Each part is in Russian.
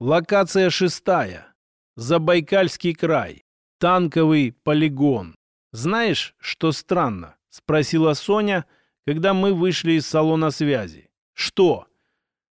Локация шестая. Забайкальский край. Танковый полигон. Знаешь, что странно? Спросила Соня, когда мы вышли из салона связи. Что?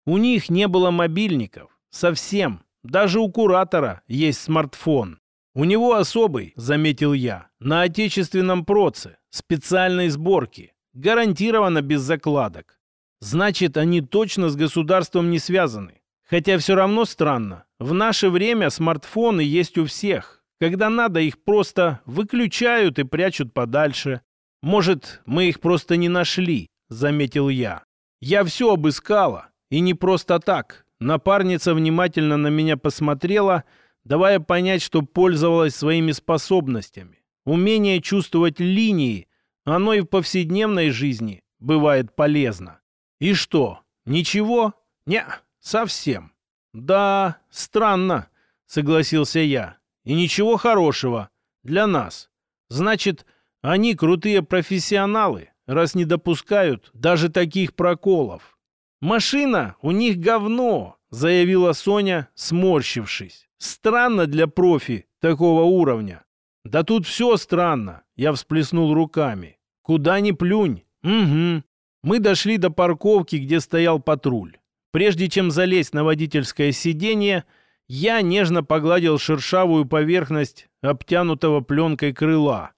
У них не было мобильников. Совсем. Даже у куратора есть смартфон. У него особый, заметил я, на отечественном проце, специальной сборки. Гарантированно без закладок. Значит, они точно с государством не связаны. Хотя все равно странно. В наше время смартфоны есть у всех. Когда надо, их просто выключают и прячут подальше. Может, мы их просто не нашли, заметил я. Я все обыскала. И не просто так. Напарница внимательно на меня посмотрела, давая понять, что пользовалась своими способностями. Умение чувствовать линии, оно и в повседневной жизни бывает полезно. И что, ничего? Не, совсем. Да, странно, согласился я. И ничего хорошего для нас. Значит, они крутые профессионалы, раз не допускают даже таких проколов. «Машина у них говно», — заявила Соня, сморщившись. «Странно для профи такого уровня». «Да тут все странно», — я всплеснул руками. «Куда ни плюнь». «Угу». Мы дошли до парковки, где стоял патруль. Прежде чем залезть на водительское сиденье, я нежно погладил шершавую поверхность обтянутого пленкой крыла.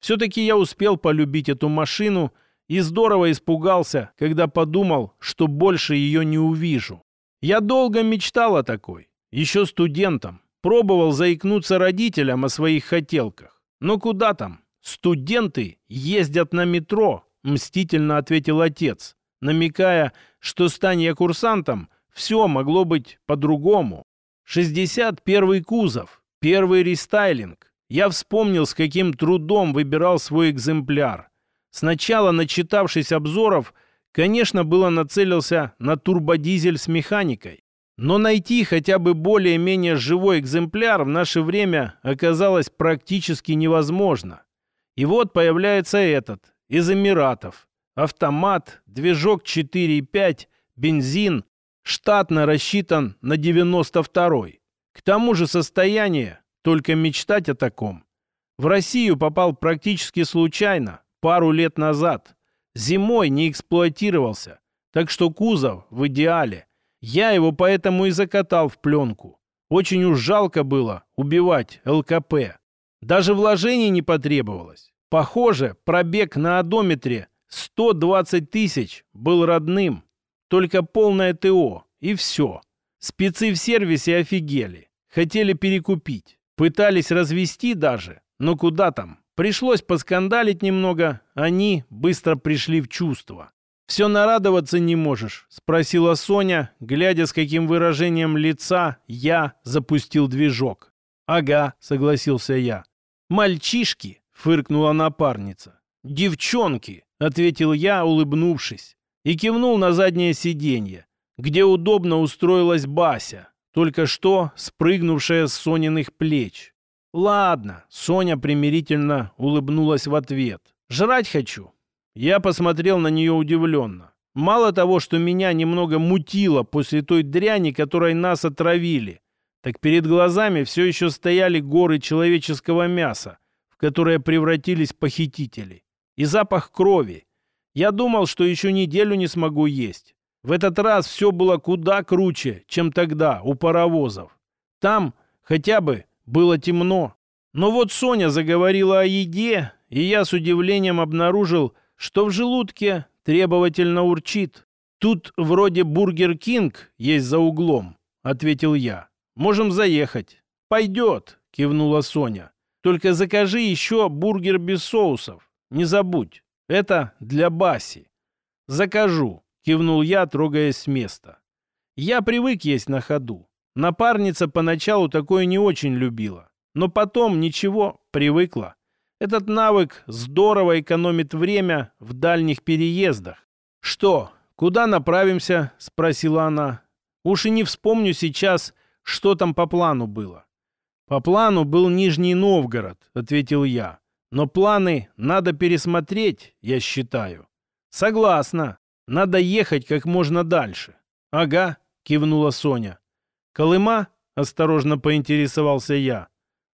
Все-таки я успел полюбить эту машину — и здорово испугался, когда подумал, что больше ее не увижу. Я долго мечтал о такой, еще студентом. Пробовал заикнуться родителям о своих хотелках. Но куда там? Студенты ездят на метро, мстительно ответил отец, намекая, что стань я курсантом, все могло быть по-другому. 61 кузов, первый рестайлинг. Я вспомнил, с каким трудом выбирал свой экземпляр. Сначала, начитавшись обзоров, конечно, было нацелился на турбодизель с механикой. Но найти хотя бы более-менее живой экземпляр в наше время оказалось практически невозможно. И вот появляется этот, из Эмиратов. Автомат, движок 4.5, бензин, штатно рассчитан на 92-й. К тому же состояние, только мечтать о таком. В Россию попал практически случайно, пару лет назад. Зимой не эксплуатировался, так что кузов в идеале. Я его поэтому и закатал в пленку. Очень уж жалко было убивать ЛКП. Даже вложений не потребовалось. Похоже, пробег на одометре 120 тысяч был родным. Только полное ТО, и все. Спецы в сервисе офигели. Хотели перекупить. Пытались развести даже, но куда там. Пришлось поскандалить немного, они быстро пришли в чувство. «Все нарадоваться не можешь?» — спросила Соня, глядя, с каким выражением лица я запустил движок. «Ага», — согласился я. «Мальчишки!» — фыркнула напарница. «Девчонки!» — ответил я, улыбнувшись, и кивнул на заднее сиденье, где удобно устроилась Бася, только что спрыгнувшая с Сониных плеч. «Ладно», — Соня примирительно улыбнулась в ответ. «Жрать хочу». Я посмотрел на нее удивленно. Мало того, что меня немного мутило после той дряни, которой нас отравили, так перед глазами все еще стояли горы человеческого мяса, в которые превратились похитители. И запах крови. Я думал, что еще неделю не смогу есть. В этот раз все было куда круче, чем тогда у паровозов. Там хотя бы было темно. Но вот Соня заговорила о еде, и я с удивлением обнаружил, что в желудке требовательно урчит. «Тут вроде Burger King есть за углом», — ответил я. «Можем заехать». «Пойдет», — кивнула Соня. «Только закажи еще бургер без соусов. Не забудь, это для Баси». «Закажу», — кивнул я, трогаясь с места. Я привык есть на ходу. Напарница поначалу такое не очень любила, но потом ничего, привыкла. Этот навык здорово экономит время в дальних переездах. «Что, куда направимся?» — спросила она. «Уж и не вспомню сейчас, что там по плану было». «По плану был Нижний Новгород», — ответил я. «Но планы надо пересмотреть, я считаю». «Согласна. Надо ехать как можно дальше». «Ага», — кивнула Соня. «Колыма?» — осторожно поинтересовался я.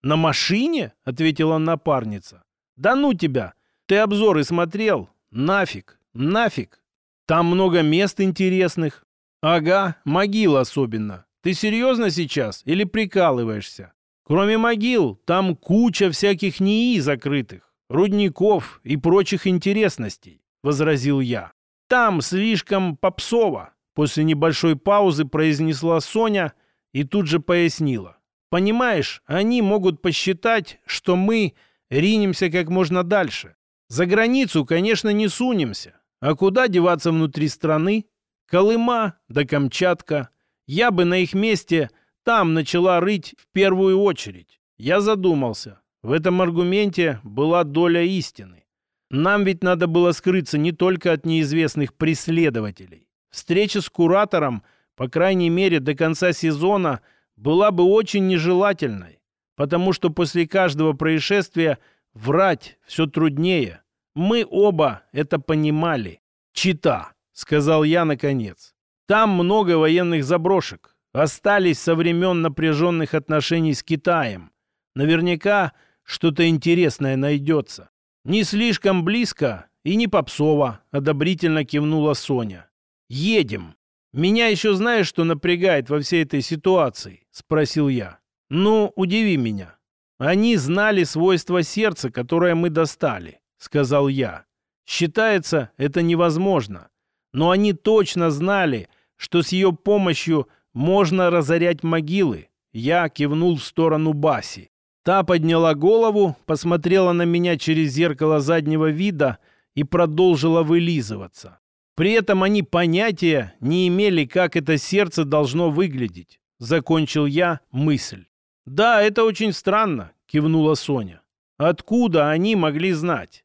«На машине?» — ответила напарница. «Да ну тебя! Ты обзоры смотрел? Нафиг! Нафиг! Там много мест интересных. Ага, могил особенно. Ты серьезно сейчас или прикалываешься? Кроме могил, там куча всяких НИИ закрытых, рудников и прочих интересностей, возразил я. Там слишком попсово. После небольшой паузы произнесла Соня и тут же пояснила. Понимаешь, они могут посчитать, что мы ринемся как можно дальше. За границу, конечно, не сунемся. А куда деваться внутри страны? Колыма да Камчатка. Я бы на их месте там начала рыть в первую очередь. Я задумался. В этом аргументе была доля истины. Нам ведь надо было скрыться не только от неизвестных преследователей. Встреча с куратором, по крайней мере, до конца сезона – была бы очень нежелательной, потому что после каждого происшествия врать все труднее. Мы оба это понимали. «Чита», — сказал я наконец. «Там много военных заброшек. Остались со времен напряженных отношений с Китаем. Наверняка что-то интересное найдется. Не слишком близко и не попсово», — одобрительно кивнула Соня. «Едем». «Меня еще знаешь, что напрягает во всей этой ситуации?» — спросил я. «Ну, удиви меня». «Они знали свойства сердца, которое мы достали», — сказал я. «Считается, это невозможно. Но они точно знали, что с ее помощью можно разорять могилы». Я кивнул в сторону Баси. Та подняла голову, посмотрела на меня через зеркало заднего вида и продолжила вылизываться. При этом они понятия не имели, как это сердце должно выглядеть. Закончил я мысль. «Да, это очень странно», — кивнула Соня. «Откуда они могли знать?»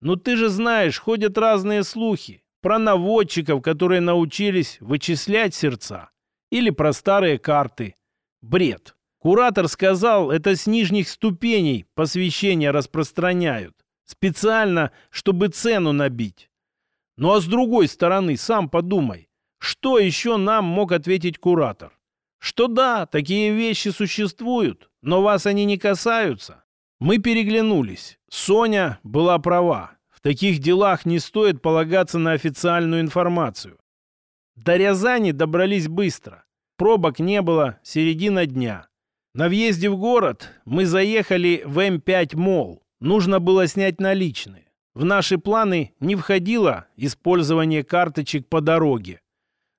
«Ну ты же знаешь, ходят разные слухи. Про наводчиков, которые научились вычислять сердца. Или про старые карты. Бред. Куратор сказал, это с нижних ступеней посвящения распространяют. Специально, чтобы цену набить. Ну а с другой стороны, сам подумай, что еще нам мог ответить куратор? Что да, такие вещи существуют, но вас они не касаются. Мы переглянулись. Соня была права. В таких делах не стоит полагаться на официальную информацию. До Рязани добрались быстро. Пробок не было, середина дня. На въезде в город мы заехали в М5 Молл. Нужно было снять наличные. В наши планы не входило использование карточек по дороге.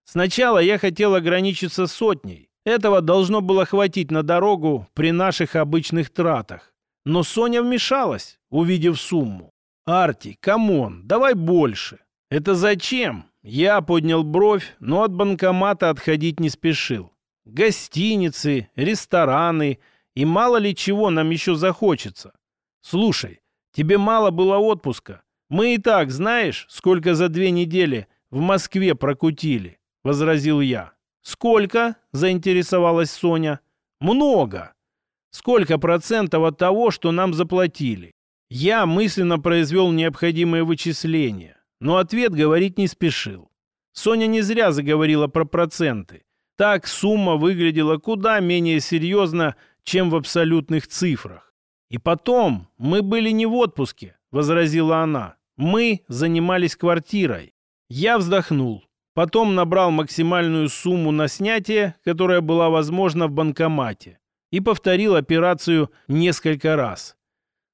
Сначала я хотел ограничиться сотней. Этого должно было хватить на дорогу при наших обычных тратах. Но Соня вмешалась, увидев сумму. «Арти, come on, давай больше». «Это зачем?» Я поднял бровь, но от банкомата отходить не спешил. Гостиницы, рестораны и мало ли чего нам еще захочется. Слушай, Тебе мало было отпуска. Мы и так, знаешь, сколько за две недели в Москве прокутили, — возразил я. Сколько? — заинтересовалась Соня. Много. Сколько процентов от того, что нам заплатили? Я мысленно произвел необходимые вычисления, но ответ говорить не спешил. Соня не зря заговорила про проценты. Так сумма выглядела куда менее серьезно, чем в абсолютных цифрах. «И потом, мы были не в отпуске», — возразила она. «Мы занимались квартирой». Я вздохнул. Потом набрал максимальную сумму на снятие, которая была возможна в банкомате, и повторил операцию несколько раз.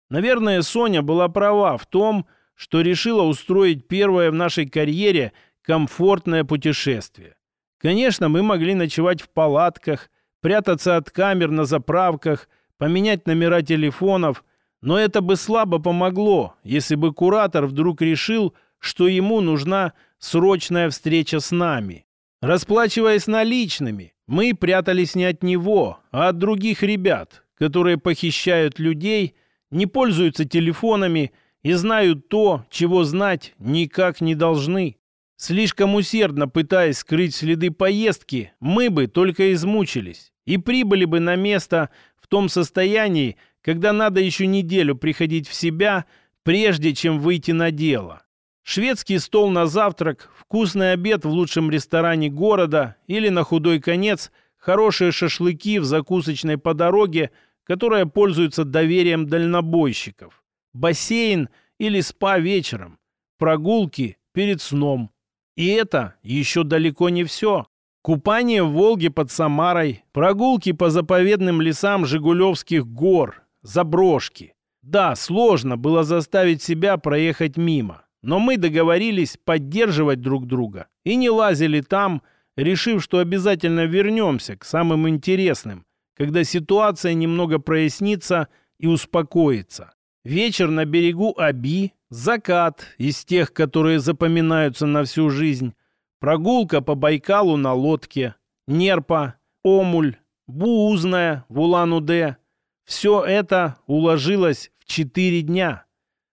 Наверное, Соня была права в том, что решила устроить первое в нашей карьере комфортное путешествие. Конечно, мы могли ночевать в палатках, прятаться от камер на заправках – поменять номера телефонов, но это бы слабо помогло, если бы куратор вдруг решил, что ему нужна срочная встреча с нами. Расплачиваясь наличными, мы прятались не от него, а от других ребят, которые похищают людей, не пользуются телефонами и знают то, чего знать никак не должны. Слишком усердно пытаясь скрыть следы поездки, мы бы только измучились и прибыли бы на место том состоянии, когда надо еще неделю приходить в себя, прежде чем выйти на дело. Шведский стол на завтрак, вкусный обед в лучшем ресторане города или, на худой конец, хорошие шашлыки в закусочной по дороге, которая пользуется доверием дальнобойщиков, бассейн или спа вечером, прогулки перед сном. И это еще далеко не все. Купание в Волге под Самарой, прогулки по заповедным лесам Жигулевских гор, заброшки. Да, сложно было заставить себя проехать мимо, но мы договорились поддерживать друг друга и не лазили там, решив, что обязательно вернемся к самым интересным, когда ситуация немного прояснится и успокоится. Вечер на берегу Аби, закат из тех, которые запоминаются на всю жизнь, прогулка по Байкалу на лодке, Нерпа, Омуль, Буузная в Улан-Удэ. Все это уложилось в четыре дня.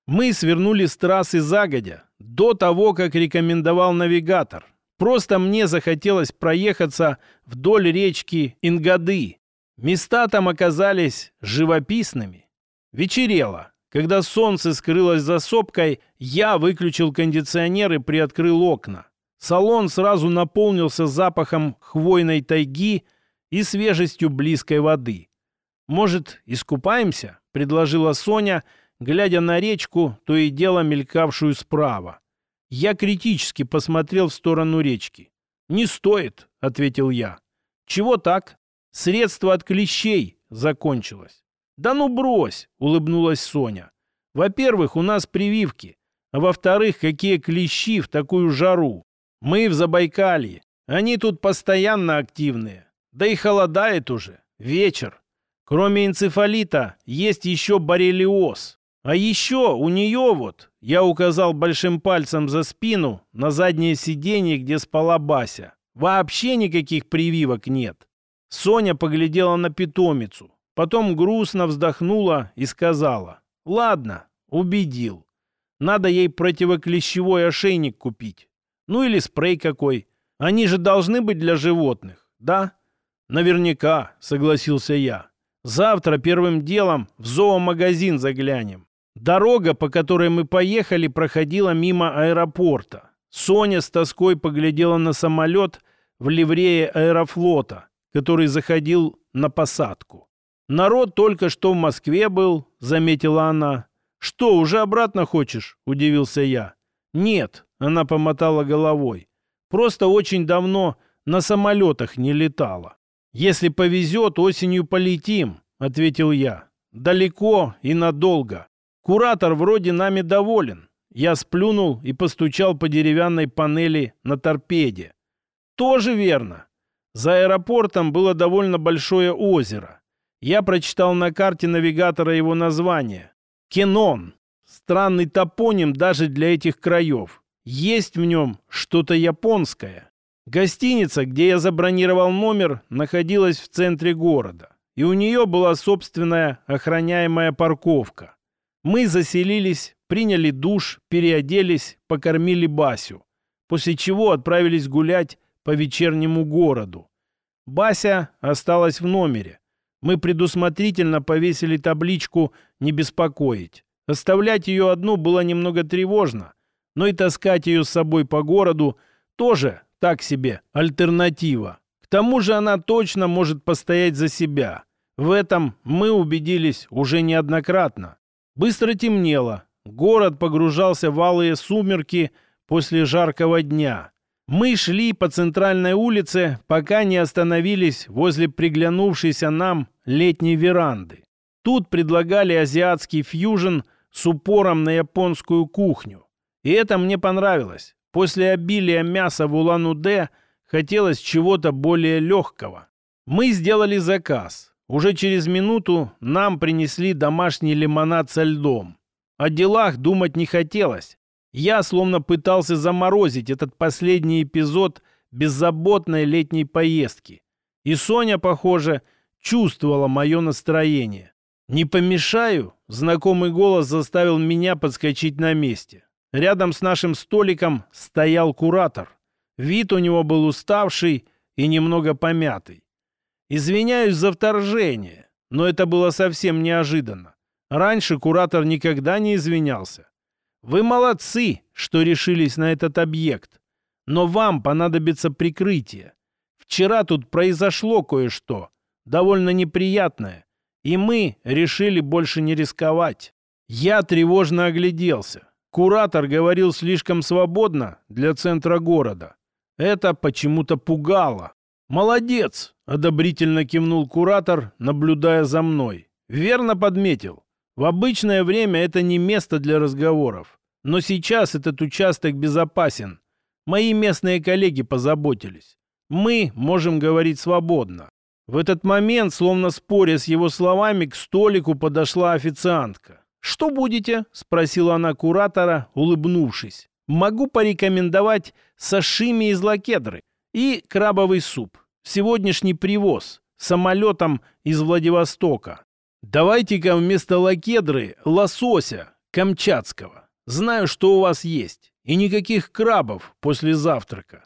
Мы свернули с трассы загодя, до того, как рекомендовал навигатор. Просто мне захотелось проехаться вдоль речки Ингады. Места там оказались живописными. Вечерело. Когда солнце скрылось за сопкой, я выключил кондиционер и приоткрыл окна. Салон сразу наполнился запахом хвойной тайги и свежестью близкой воды. «Может, искупаемся?» — предложила Соня, глядя на речку, то и дело мелькавшую справа. Я критически посмотрел в сторону речки. «Не стоит», — ответил я. «Чего так? Средство от клещей закончилось». «Да ну брось!» — улыбнулась Соня. «Во-первых, у нас прививки, а во-вторых, какие клещи в такую жару? Мы в Забайкалье, они тут постоянно активные. Да и холодает уже, вечер. Кроме энцефалита есть еще боррелиоз. А еще у нее вот, я указал большим пальцем за спину на заднее сиденье, где спала Бася. Вообще никаких прививок нет. Соня поглядела на питомицу, потом грустно вздохнула и сказала, «Ладно, убедил. Надо ей противоклещевой ошейник купить. Ну или спрей какой. Они же должны быть для животных, да?» «Наверняка», — согласился я. «Завтра первым делом в зоомагазин заглянем. Дорога, по которой мы поехали, проходила мимо аэропорта. Соня с тоской поглядела на самолет в ливрее аэрофлота, который заходил на посадку. «Народ только что в Москве был», — заметила она. «Что, уже обратно хочешь?» — удивился я. «Нет», — она помотала головой. «Просто очень давно на самолетах не летала». «Если повезет, осенью полетим», — ответил я. «Далеко и надолго. Куратор вроде нами доволен. Я сплюнул и постучал по деревянной панели на торпеде. Тоже верно. За аэропортом было довольно большое озеро. Я прочитал на карте навигатора его название. Кенон. Странный топоним даже для этих краев. Есть в нем что-то японское. Гостиница, где я забронировал номер, находилась в центре города. И у нее была собственная охраняемая парковка. Мы заселились, приняли душ, переоделись, покормили Басю, после чего отправились гулять по вечернему городу. Бася осталась в номере. Мы предусмотрительно повесили табличку «Не беспокоить». Оставлять ее одну было немного тревожно, но и таскать ее с собой по городу тоже так себе альтернатива. К тому же она точно может постоять за себя. В этом мы убедились уже неоднократно. Быстро темнело. Город погружался в алые сумерки после жаркого дня. Мы шли по центральной улице, пока не остановились возле приглянувшейся нам летней веранды. Тут предлагали азиатский фьюжн с упором на японскую кухню. И это мне понравилось. После обилия мяса в Улан-Удэ хотелось чего-то более легкого. Мы сделали заказ. Уже через минуту нам принесли домашний лимонад со льдом. О делах думать не хотелось. Я словно пытался заморозить этот последний эпизод беззаботной летней поездки. И Соня, похоже, чувствовала мое настроение. «Не помешаю?» — знакомый голос заставил меня подскочить на месте. Рядом с нашим столиком стоял куратор. Вид у него был уставший и немного помятый. Извиняюсь за вторжение, но это было совсем неожиданно. Раньше куратор никогда не извинялся. Вы молодцы, что решились на этот объект, но вам понадобится прикрытие. Вчера тут произошло кое-что, довольно неприятное, и мы решили больше не рисковать. Я тревожно огляделся. Куратор говорил слишком свободно для центра города. Это почему-то пугало. «Молодец!» — одобрительно кивнул куратор, наблюдая за мной. «Верно подметил. В обычное время это не место для разговоров. Но сейчас этот участок безопасен. Мои местные коллеги позаботились. Мы можем говорить свободно». В этот момент, словно споря с его словами, к столику подошла официантка. «Что будете?» — спросила она куратора, улыбнувшись. «Могу порекомендовать сашими из лакедры и крабовый суп. Сегодняшний привоз самолетом из Владивостока. Давайте-ка вместо лакедры лосося камчатского. Знаю, что у вас есть. И никаких крабов после завтрака».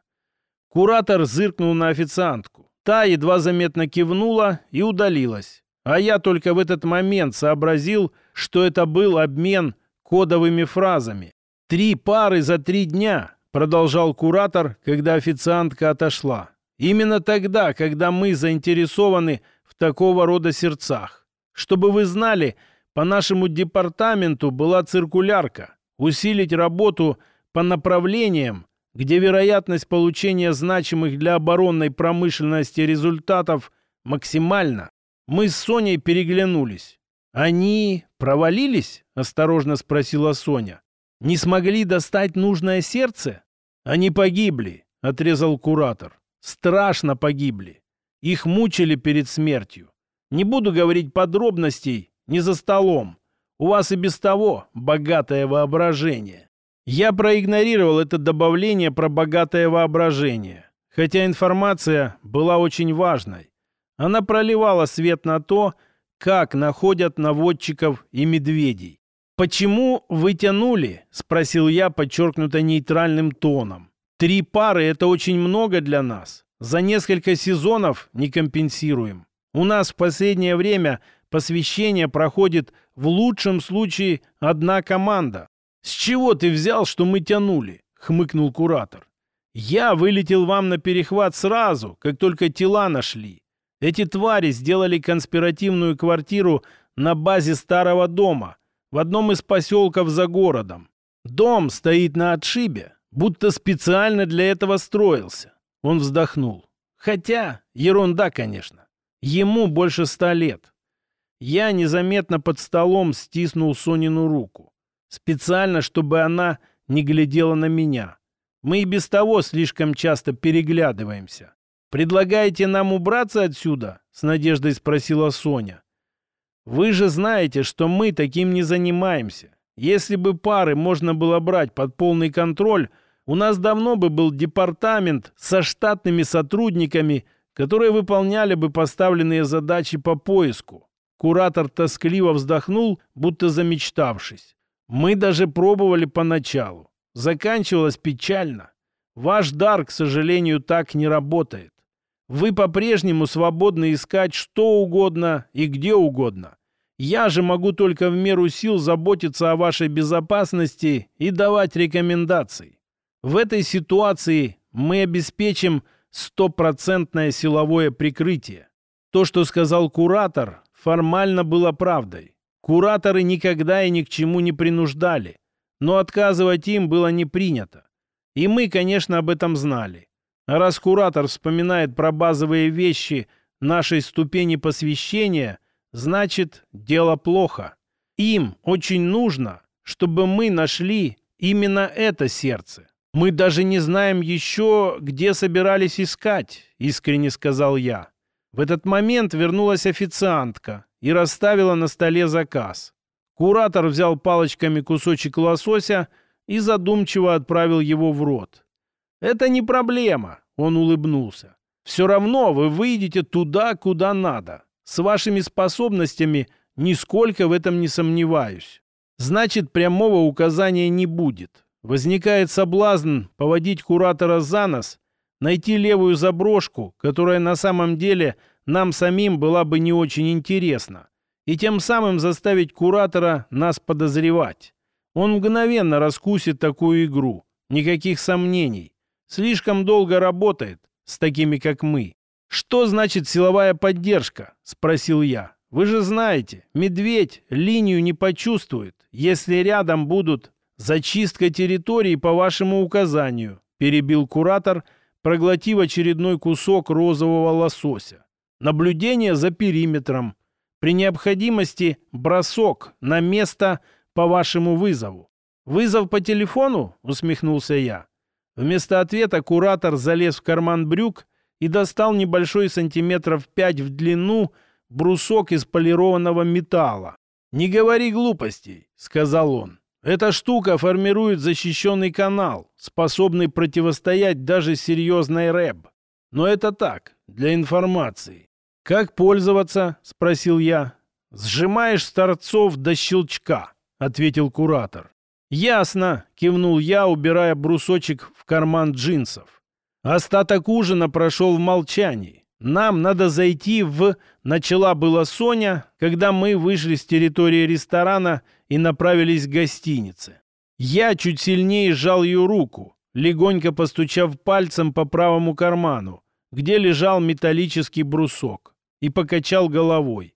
Куратор зыркнул на официантку. Та едва заметно кивнула и удалилась. А я только в этот момент сообразил, что это был обмен кодовыми фразами. «Три пары за три дня», — продолжал куратор, когда официантка отошла. «Именно тогда, когда мы заинтересованы в такого рода сердцах. Чтобы вы знали, по нашему департаменту была циркулярка усилить работу по направлениям, где вероятность получения значимых для оборонной промышленности результатов максимальна. Мы с Соней переглянулись. «Они провалились?» — осторожно спросила Соня. «Не смогли достать нужное сердце?» «Они погибли», — отрезал куратор. «Страшно погибли. Их мучили перед смертью. Не буду говорить подробностей, не за столом. У вас и без того богатое воображение». Я проигнорировал это добавление про богатое воображение, хотя информация была очень важной. Она проливала свет на то, как находят наводчиков и медведей. «Почему вы тянули?» – спросил я подчеркнуто нейтральным тоном. «Три пары – это очень много для нас. За несколько сезонов не компенсируем. У нас в последнее время посвящение проходит в лучшем случае одна команда». «С чего ты взял, что мы тянули?» – хмыкнул куратор. «Я вылетел вам на перехват сразу, как только тела нашли. Эти твари сделали конспиративную квартиру на базе старого дома в одном из поселков за городом. Дом стоит на отшибе, будто специально для этого строился. Он вздохнул. Хотя, ерунда, конечно. Ему больше ста лет. Я незаметно под столом стиснул Сонину руку. Специально, чтобы она не глядела на меня. Мы и без того слишком часто переглядываемся. «Предлагаете нам убраться отсюда?» — с надеждой спросила Соня. «Вы же знаете, что мы таким не занимаемся. Если бы пары можно было брать под полный контроль, у нас давно бы был департамент со штатными сотрудниками, которые выполняли бы поставленные задачи по поиску». Куратор тоскливо вздохнул, будто замечтавшись. «Мы даже пробовали поначалу. Заканчивалось печально. Ваш дар, к сожалению, так не работает. Вы по-прежнему свободны искать что угодно и где угодно. Я же могу только в меру сил заботиться о вашей безопасности и давать рекомендации. В этой ситуации мы обеспечим стопроцентное силовое прикрытие. То, что сказал куратор, формально было правдой. Кураторы никогда и ни к чему не принуждали, но отказывать им было не принято. И мы, конечно, об этом знали. Раз куратор вспоминает про базовые вещи нашей ступени посвящения, значит, дело плохо. Им очень нужно, чтобы мы нашли именно это сердце. Мы даже не знаем еще, где собирались искать, искренне сказал я. В этот момент вернулась официантка и расставила на столе заказ. Куратор взял палочками кусочек лосося и задумчиво отправил его в рот. «Это не проблема», — он улыбнулся. «Все равно вы выйдете туда, куда надо. С вашими способностями нисколько в этом не сомневаюсь. Значит, прямого указания не будет. Возникает соблазн поводить куратора за нос, найти левую заброшку, которая на самом деле нам самим была бы не очень интересна, и тем самым заставить куратора нас подозревать. Он мгновенно раскусит такую игру. Никаких сомнений. Слишком долго работает, с такими, как мы. «Что значит силовая поддержка?» — спросил я. «Вы же знаете, медведь линию не почувствует, если рядом будут зачистка территории по вашему указанию», — перебил куратор, проглотив очередной кусок розового лосося. «Наблюдение за периметром. При необходимости бросок на место по вашему вызову. «Вызов по телефону?» — усмехнулся я. Вместо ответа куратор залез в карман брюк и достал небольшой сантиметров пять в длину брусок из полированного металла. «Не говори глупостей», — сказал он. «Эта штука формирует защищенный канал, способный противостоять даже серьезной рэб. Но это так, для информации». «Как пользоваться?» — спросил я. «Сжимаешь торцов до щелчка», — ответил куратор. «Ясно», — кивнул я, убирая брусочек в карман джинсов. Остаток ужина прошел в молчании. «Нам надо зайти в...» — начала была Соня, когда мы вышли с территории ресторана и направились к гостинице. Я чуть сильнее сжал ее руку, легонько постучав пальцем по правому карману, где лежал металлический брусок, и покачал головой.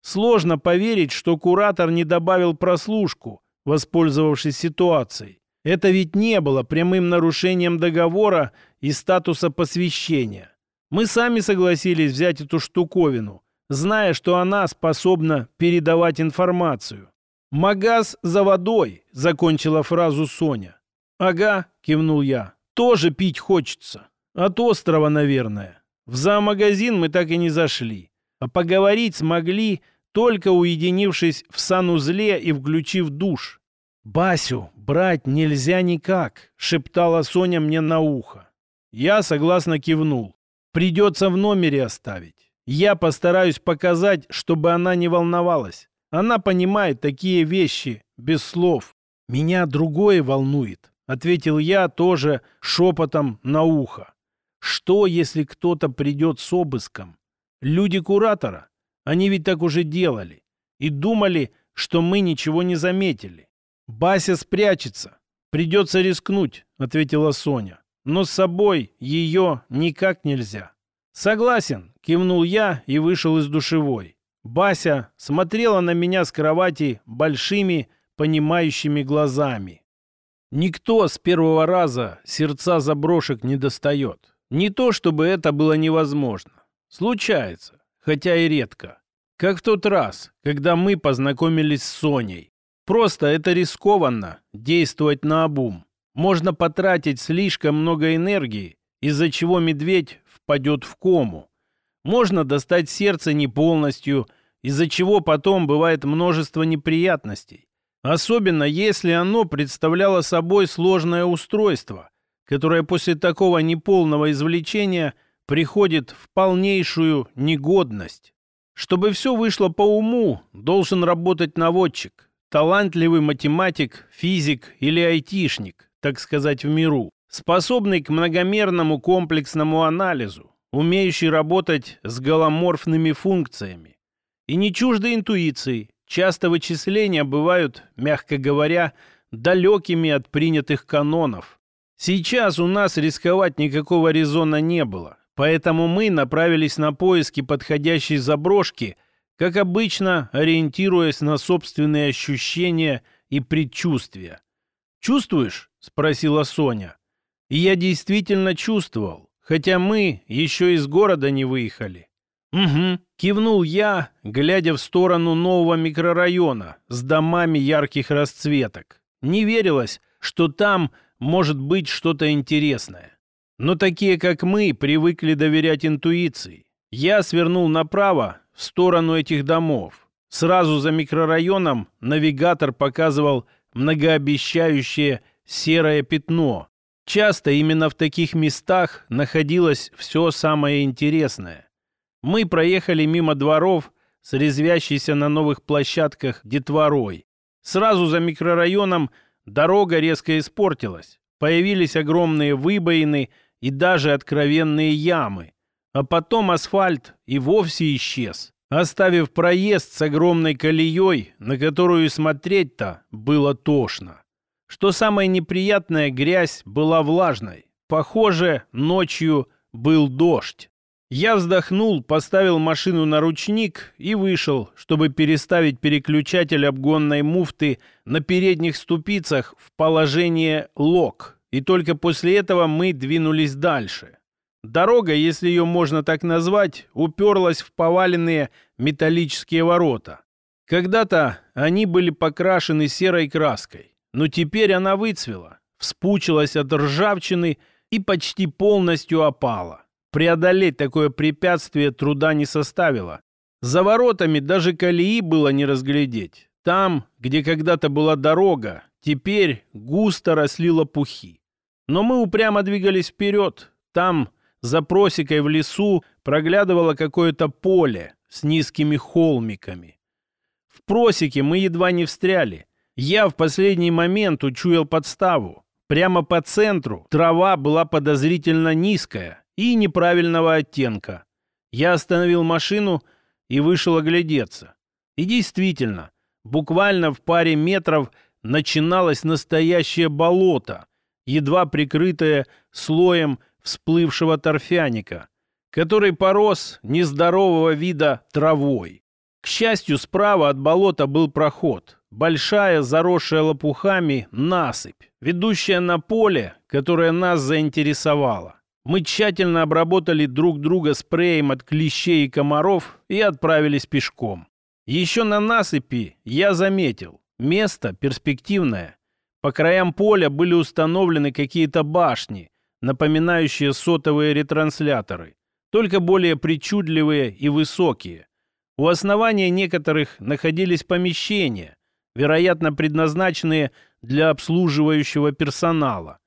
Сложно поверить, что куратор не добавил прослушку — воспользовавшись ситуацией. Это ведь не было прямым нарушением договора и статуса посвящения. Мы сами согласились взять эту штуковину, зная, что она способна передавать информацию. «Магаз за водой», — закончила фразу Соня. «Ага», — кивнул я, — «тоже пить хочется. От острова, наверное. В зоомагазин мы так и не зашли. А поговорить смогли, только уединившись в санузле и включив душ. «Басю брать нельзя никак», — шептала Соня мне на ухо. Я согласно кивнул. «Придется в номере оставить. Я постараюсь показать, чтобы она не волновалась. Она понимает такие вещи без слов. Меня другое волнует», — ответил я тоже шепотом на ухо. «Что, если кто-то придет с обыском? Люди куратора? Они ведь так уже делали. И думали, что мы ничего не заметили. «Бася спрячется. Придется рискнуть», — ответила Соня. «Но с собой ее никак нельзя». «Согласен», — кивнул я и вышел из душевой. Бася смотрела на меня с кровати большими, понимающими глазами. Никто с первого раза сердца заброшек не достает. Не то, чтобы это было невозможно. Случается, хотя и редко. Как в тот раз, когда мы познакомились с Соней. Просто это рискованно, действовать на обум. Можно потратить слишком много энергии, из-за чего медведь впадет в кому. Можно достать сердце не полностью, из-за чего потом бывает множество неприятностей. Особенно если оно представляло собой сложное устройство, которое после такого неполного извлечения приходит в полнейшую негодность. Чтобы все вышло по уму, должен работать наводчик, талантливый математик, физик или айтишник, так сказать, в миру, способный к многомерному комплексному анализу, умеющий работать с голоморфными функциями. И не чуждо интуиции, часто вычисления бывают, мягко говоря, далекими от принятых канонов. Сейчас у нас рисковать никакого резона не было, поэтому мы направились на поиски подходящей заброшки – как обычно, ориентируясь на собственные ощущения и предчувствия. «Чувствуешь?» — спросила Соня. И я действительно чувствовал, хотя мы еще из города не выехали. «Угу», — кивнул я, глядя в сторону нового микрорайона с домами ярких расцветок. Не верилось, что там может быть что-то интересное. Но такие, как мы, привыкли доверять интуиции. Я свернул направо, в сторону этих домов. Сразу за микрорайоном навигатор показывал многообещающее серое пятно. Часто именно в таких местах находилось все самое интересное. Мы проехали мимо дворов с резвящейся на новых площадках детворой. Сразу за микрорайоном дорога резко испортилась. Появились огромные выбоины и даже откровенные ямы. А потом асфальт и вовсе исчез, оставив проезд с огромной колеей, на которую смотреть-то было тошно. Что самое неприятное, грязь была влажной. Похоже, ночью был дождь. Я вздохнул, поставил машину на ручник и вышел, чтобы переставить переключатель обгонной муфты на передних ступицах в положение лок. И только после этого мы двинулись дальше. Дорога, если ее можно так назвать, уперлась в поваленные металлические ворота. Когда-то они были покрашены серой краской, но теперь она выцвела, вспучилась от ржавчины и почти полностью опала. Преодолеть такое препятствие труда не составило. За воротами даже колеи было не разглядеть. Там, где когда-то была дорога, теперь густо росли лопухи. Но мы упрямо двигались вперед. Там, за просекой в лесу, проглядывало какое-то поле с низкими холмиками. В просеке мы едва не встряли. Я в последний момент учуял подставу. Прямо по центру трава была подозрительно низкая и неправильного оттенка. Я остановил машину и вышел оглядеться. И действительно, буквально в паре метров начиналось настоящее болото, едва прикрытое слоем всплывшего торфяника, который порос нездорового вида травой. К счастью, справа от болота был проход, большая, заросшая лопухами, насыпь, ведущая на поле, которое нас заинтересовало. Мы тщательно обработали друг друга спреем от клещей и комаров и отправились пешком. Еще на насыпи я заметил, место перспективное. По краям поля были установлены какие-то башни, напоминающие сотовые ретрансляторы, только более причудливые и высокие. У основания некоторых находились помещения, вероятно, предназначенные для обслуживающего персонала.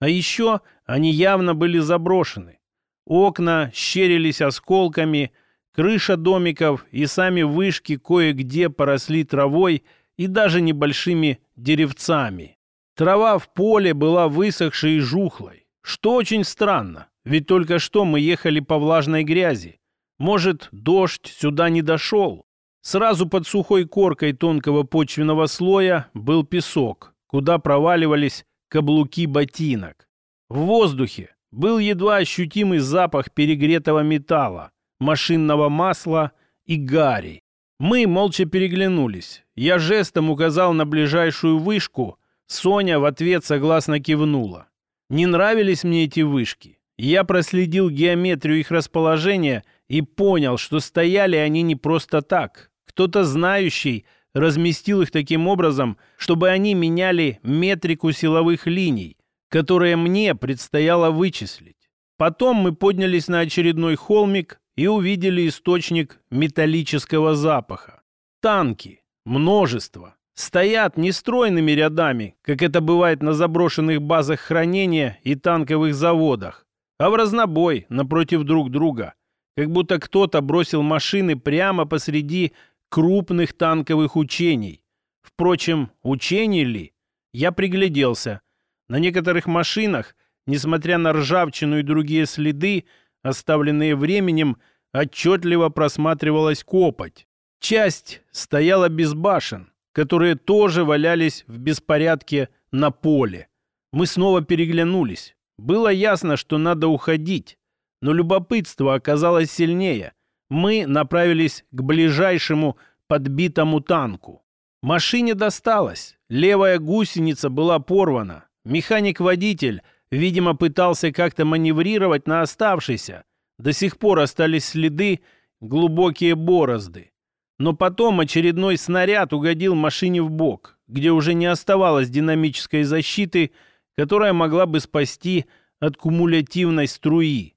А еще они явно были заброшены. Окна щерились осколками, крыша домиков и сами вышки кое-где поросли травой и даже небольшими деревцами. Трава в поле была высохшей и жухлой, что очень странно, ведь только что мы ехали по влажной грязи. Может, дождь сюда не дошел? Сразу под сухой коркой тонкого почвенного слоя был песок, куда проваливались каблуки ботинок. В воздухе был едва ощутимый запах перегретого металла, машинного масла и гари. Мы молча переглянулись. Я жестом указал на ближайшую вышку. Соня в ответ согласно кивнула. Не нравились мне эти вышки. Я проследил геометрию их расположения и понял, что стояли они не просто так. Кто-то знающий разместил их таким образом, чтобы они меняли метрику силовых линий, которые мне предстояло вычислить. Потом мы поднялись на очередной холмик и увидели источник металлического запаха. Танки. Множество. Стоят нестройными рядами, как это бывает на заброшенных базах хранения и танковых заводах, а в разнобой напротив друг друга, как будто кто-то бросил машины прямо посреди крупных танковых учений. Впрочем, учений ли? Я пригляделся. На некоторых машинах, несмотря на ржавчину и другие следы, оставленные временем, отчетливо просматривалась копоть. Часть стояла без башен, которые тоже валялись в беспорядке на поле. Мы снова переглянулись. Было ясно, что надо уходить, но любопытство оказалось сильнее мы направились к ближайшему подбитому танку. Машине досталось. Левая гусеница была порвана. Механик-водитель, видимо, пытался как-то маневрировать на оставшейся. До сих пор остались следы, глубокие борозды. Но потом очередной снаряд угодил машине в бок, где уже не оставалось динамической защиты, которая могла бы спасти от кумулятивной струи.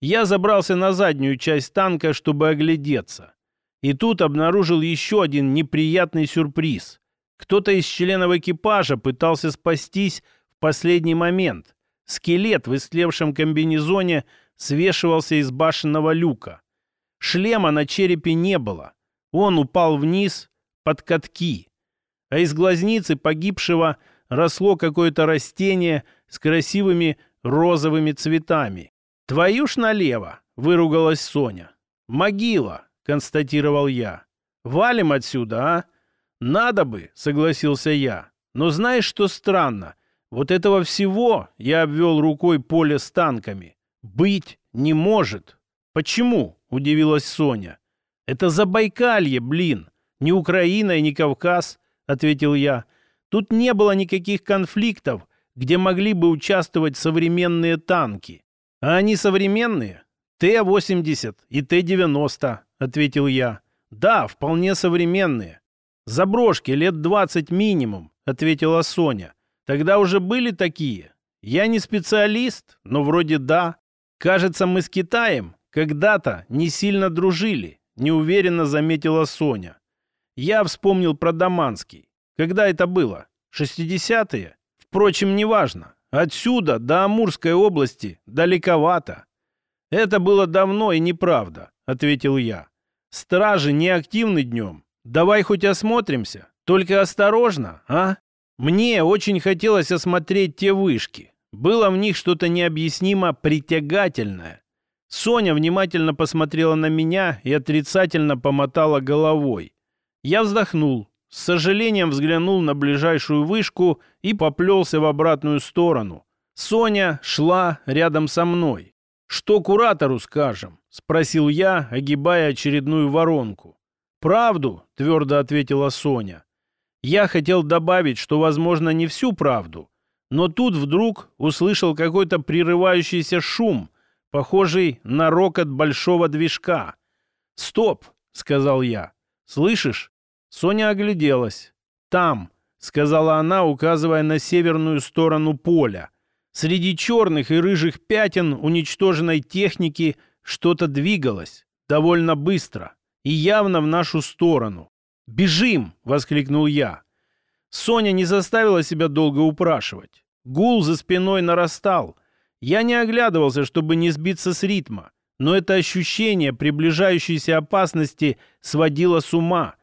Я забрался на заднюю часть танка, чтобы оглядеться. И тут обнаружил еще один неприятный сюрприз. Кто-то из членов экипажа пытался спастись в последний момент. Скелет в истлевшем комбинезоне свешивался из башенного люка. Шлема на черепе не было. Он упал вниз под катки. А из глазницы погибшего росло какое-то растение с красивыми розовыми цветами. «Твою ж налево!» — выругалась Соня. «Могила!» — констатировал я. «Валим отсюда, а?» «Надо бы!» — согласился я. «Но знаешь, что странно? Вот этого всего, я обвел рукой поле с танками, быть не может. Почему? Удивилась Соня. Это Забайкалье, блин. Не Украина и не Кавказ, ответил я. Тут не было никаких конфликтов, где могли бы участвовать современные танки. А они современные? Т-80 и Т-90, ответил я. Да, вполне современные. Заброшки лет 20 минимум, ответила Соня. Тогда уже были такие. Я не специалист, но вроде да. Кажется, мы с Китаем когда-то не сильно дружили, неуверенно заметила Соня. Я вспомнил про Даманский. Когда это было? 60-е? Впрочем, неважно. Отсюда до Амурской области далековато. Это было давно и неправда, ответил я. Стражи не активны днем. Давай хоть осмотримся. Только осторожно, а? Мне очень хотелось осмотреть те вышки. Было в них что-то необъяснимо притягательное. Соня внимательно посмотрела на меня и отрицательно помотала головой. Я вздохнул, с сожалением взглянул на ближайшую вышку и поплелся в обратную сторону. Соня шла рядом со мной. «Что куратору скажем?» — спросил я, огибая очередную воронку. «Правду», — твердо ответила Соня. Я хотел добавить, что, возможно, не всю правду, но тут вдруг услышал какой-то прерывающийся шум, похожий на рокот большого движка. «Стоп!» — сказал я. «Слышишь?» Соня огляделась. «Там!» — сказала она, указывая на северную сторону поля. Среди черных и рыжих пятен уничтоженной техники что-то двигалось довольно быстро и явно в нашу сторону. «Бежим!» — воскликнул я. Соня не заставила себя долго упрашивать. Гул за спиной нарастал. Я не оглядывался, чтобы не сбиться с ритма, но это ощущение приближающейся опасности сводило с ума.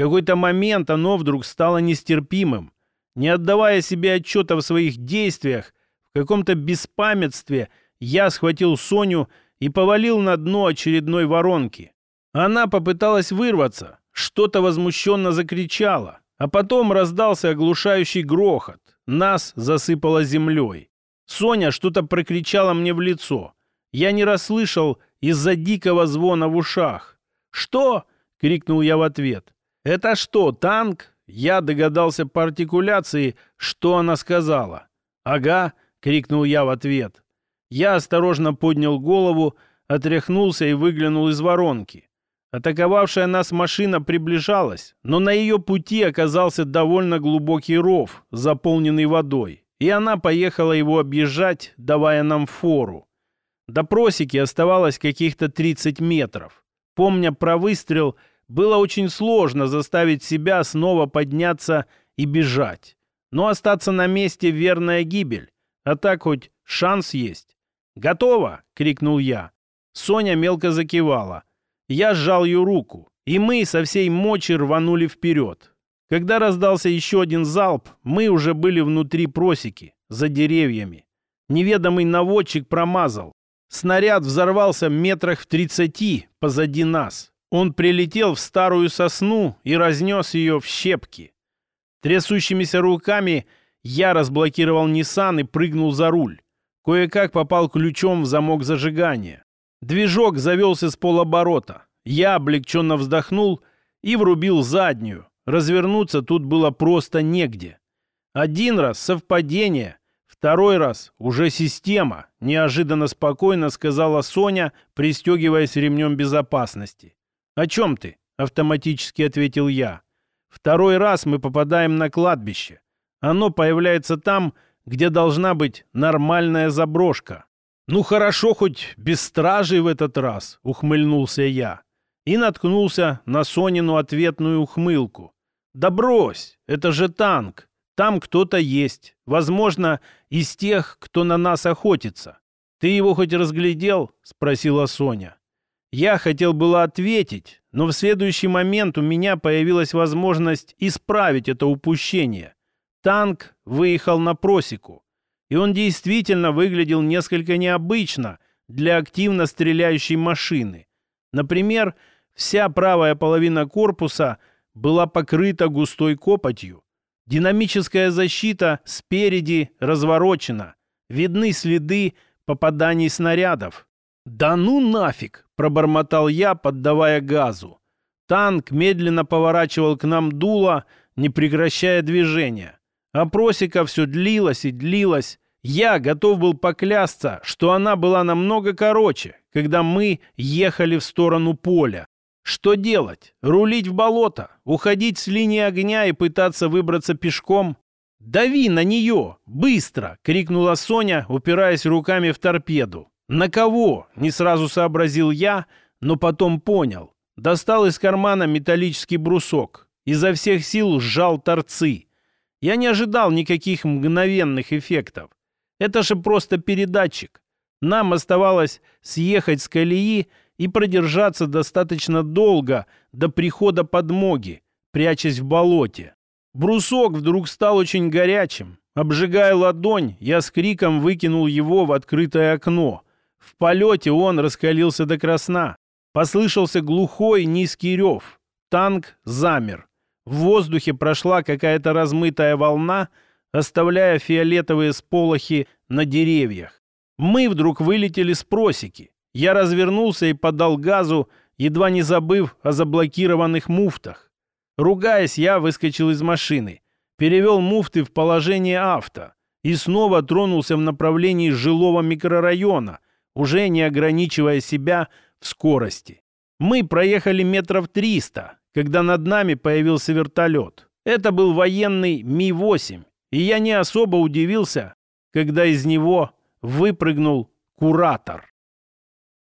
Какой-то момент оно вдруг стало нестерпимым. Не отдавая себе отчета в своих действиях, в каком-то беспамятстве я схватил Соню и повалил на дно очередной воронки. Она попыталась вырваться, что-то возмущенно закричало, а потом раздался оглушающий грохот. Нас засыпало землей. Соня что-то прокричала мне в лицо. Я не расслышал из-за дикого звона в ушах. «Что?» — крикнул я в ответ. «Это что, танк?» Я догадался по артикуляции, что она сказала. «Ага», — крикнул я в ответ. Я осторожно поднял голову, отряхнулся и выглянул из воронки. Атаковавшая нас машина приближалась, но на ее пути оказался довольно глубокий ров, заполненный водой, и она поехала его объезжать, давая нам фору. До просеки оставалось каких-то 30 метров. Помня про выстрел, было очень сложно заставить себя снова подняться и бежать. Но остаться на месте — верная гибель. А так хоть шанс есть. «Готово!» — крикнул я. Соня мелко закивала — я сжал ее руку, и мы со всей мочи рванули вперед. Когда раздался еще один залп, мы уже были внутри просеки, за деревьями. Неведомый наводчик промазал. Снаряд взорвался метрах в тридцати позади нас. Он прилетел в старую сосну и разнес ее в щепки. Трясущимися руками я разблокировал Ниссан и прыгнул за руль. Кое-как попал ключом в замок зажигания. Движок завелся с полоборота. Я облегченно вздохнул и врубил заднюю. Развернуться тут было просто негде. Один раз совпадение, второй раз уже система, неожиданно спокойно сказала Соня, пристегиваясь ремнем безопасности. «О чем ты?» — автоматически ответил я. «Второй раз мы попадаем на кладбище. Оно появляется там, где должна быть нормальная заброшка». «Ну хорошо, хоть без стражей в этот раз», — ухмыльнулся я. И наткнулся на Сонину ответную ухмылку. «Да брось, это же танк. Там кто-то есть. Возможно, из тех, кто на нас охотится. Ты его хоть разглядел?» — спросила Соня. Я хотел было ответить, но в следующий момент у меня появилась возможность исправить это упущение. Танк выехал на просеку и он действительно выглядел несколько необычно для активно стреляющей машины. Например, вся правая половина корпуса была покрыта густой копотью. Динамическая защита спереди разворочена. Видны следы попаданий снарядов. «Да ну нафиг!» — пробормотал я, поддавая газу. Танк медленно поворачивал к нам дуло, не прекращая движения. А просека все длилась и длилась. Я готов был поклясться, что она была намного короче, когда мы ехали в сторону поля. Что делать? Рулить в болото? Уходить с линии огня и пытаться выбраться пешком? «Дави на нее! Быстро!» — крикнула Соня, упираясь руками в торпеду. «На кого?» — не сразу сообразил я, но потом понял. Достал из кармана металлический брусок. Изо всех сил сжал торцы. Я не ожидал никаких мгновенных эффектов. Это же просто передатчик. Нам оставалось съехать с колеи и продержаться достаточно долго до прихода подмоги, прячась в болоте. Брусок вдруг стал очень горячим. Обжигая ладонь, я с криком выкинул его в открытое окно. В полете он раскалился до красна. Послышался глухой низкий рев. Танк замер. В воздухе прошла какая-то размытая волна, оставляя фиолетовые сполохи на деревьях. Мы вдруг вылетели с просеки. Я развернулся и подал газу, едва не забыв о заблокированных муфтах. Ругаясь, я выскочил из машины, перевел муфты в положение авто и снова тронулся в направлении жилого микрорайона, уже не ограничивая себя в скорости. Мы проехали метров триста, когда над нами появился вертолет. Это был военный Ми-8, и я не особо удивился, когда из него выпрыгнул куратор.